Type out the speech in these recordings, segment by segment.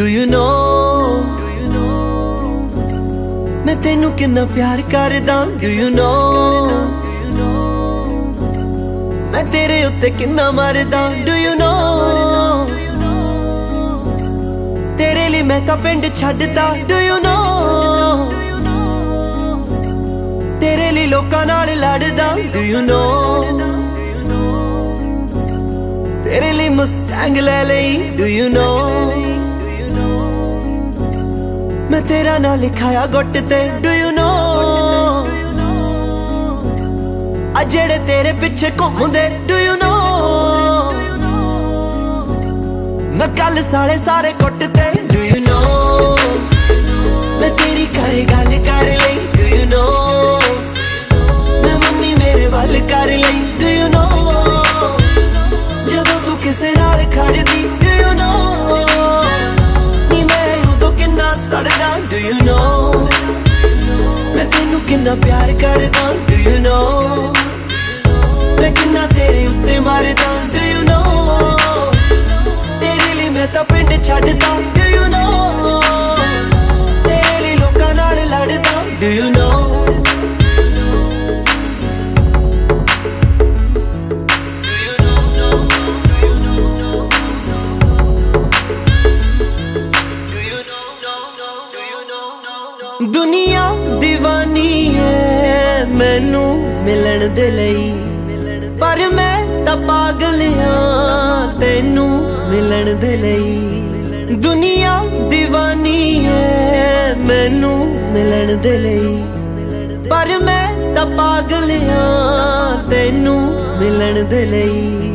Do you ਨੋ ਮੈਂ ਤੈਨੂੰ ਕਿੰਨਾ ਪਿਆਰ ਕਰਦਾ ਡੂ ਯੂ ਨੋ ਮੈਂ ਤੇਰੇ ਉੱਤੇ ਕਿੰਨਾ ਮਰਦਾ ਡੂ ਯੂ ਨੋ ਤੇਰੇ ਲਈ ਮੈਂ ਤਾਂ ਪਿੰਡ ਛੱਡਦਾ ਡੂ ਯੂ ਨੋ ਤੇਰੇ ਲਈ ਲੋਕਾਂ ਨਾਲ ਲੜਦਾ ਡੂ ਯੂ ਨੋ ਤੇਰੇ ਲਈ ਮਸਟੈਂਗ ਲੈ ਲਈ ਡੂ ਯੂ ਨੋ ਮੈਂ ਤੇਰਾ ਨਾਂ ਲਿਖਾਇਆ ਗੁੱਟ ਤੇ ਡੂ ਯੂ ਨੋ ਆ ਜਿਹੜੇ ਤੇਰੇ ਪਿੱਛੇ ਘੁੰਮਦੇ ਡੂ ਯੂ ਨੋ ਮੈਂ ਕੱਲ ਸਾਲੇ ਸਾਰੇ ਕੁੱਟ ਤੇ ਡੂ ਯੂ ਨੋ ਮੈਂ ਤੇਰੀ ਘਰੇ ਗੱਲ ਕਰ ਲਈ ਡੂ ਯੂ ਨੋ ਕਿੰਨਾ ਪਿਆਰ ਕਰਦਾ ਡੂ ਯੂ ਨੋ ਮੈਂ ਕਿੰਨਾ ਤੇਰੇ ਉੱਤੇ ਮਰਦਾ ਡੂ ਯੂ ਨੋ ਦੁਨੀਆ دیਵਾਨੀ ਹੈ ਮੈਨੂੰ ਮਿਲਣ ਦੇ ਲਈ। ਪਰ ਮੈਂ ਤਾਂ ਪਾਗਲ ਹਾਂ ਤੈਨੂੰ ਮਿਲਣ ਦੇ ਲਈ। ਦੁਨੀਆ دیਵਾਨੀ ਹੈ ਮੈਨੂੰ ਮਿਲਣ ਦੇ ਲਈ। ਪਰ ਮੈਂ ਤਾਂ ਪਾਗਲ ਹਾਂ ਤੈਨੂੰ ਮਿਲਣ ਦੇ ਲਈ।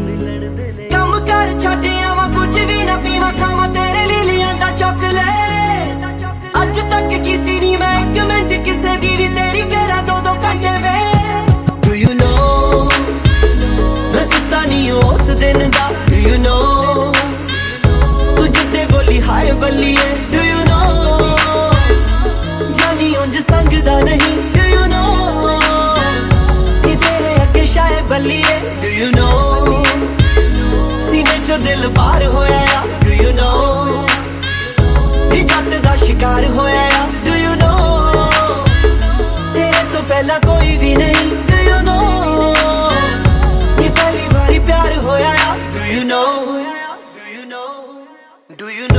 ਬੱਲੀਏ ਡੂ ਯੂ ਨੋ ਜਾਨੀ ਉਂਝ ਸੰਗਦਾ ਨਹੀਂ ਡੂ ਯੂ ਨੋ ਨੀ ਤੇਰੇ ਅੱਗੇ ਸ਼ਾਏ ਬੱਲੀਏ ਡੂ ਯੂ ਨੋ ਸੀਨੇ ਚੋਂ ਦਿਲ ਬਾਹਰ ਹੋਇਆ ਆ ਡੂ ਯੂ ਨੋ ਨੀ ਜੱਟ ਦਾ ਸ਼ਿਕਾਰ ਹੋਇਆ ਆ ਡੂ ਯੂ ਨੋ ਤੇਰੇ ਤੋਂ ਪਹਿਲਾਂ ਕੋਈ ਵੀ ਨਹੀਂ ਡੂ ਯੂ ਨੋ ਨੀ ਪਹਿਲੀ ਵਾਰੀ ਪਿਆਰ ਹੋਇਆ ਆ do you know do you know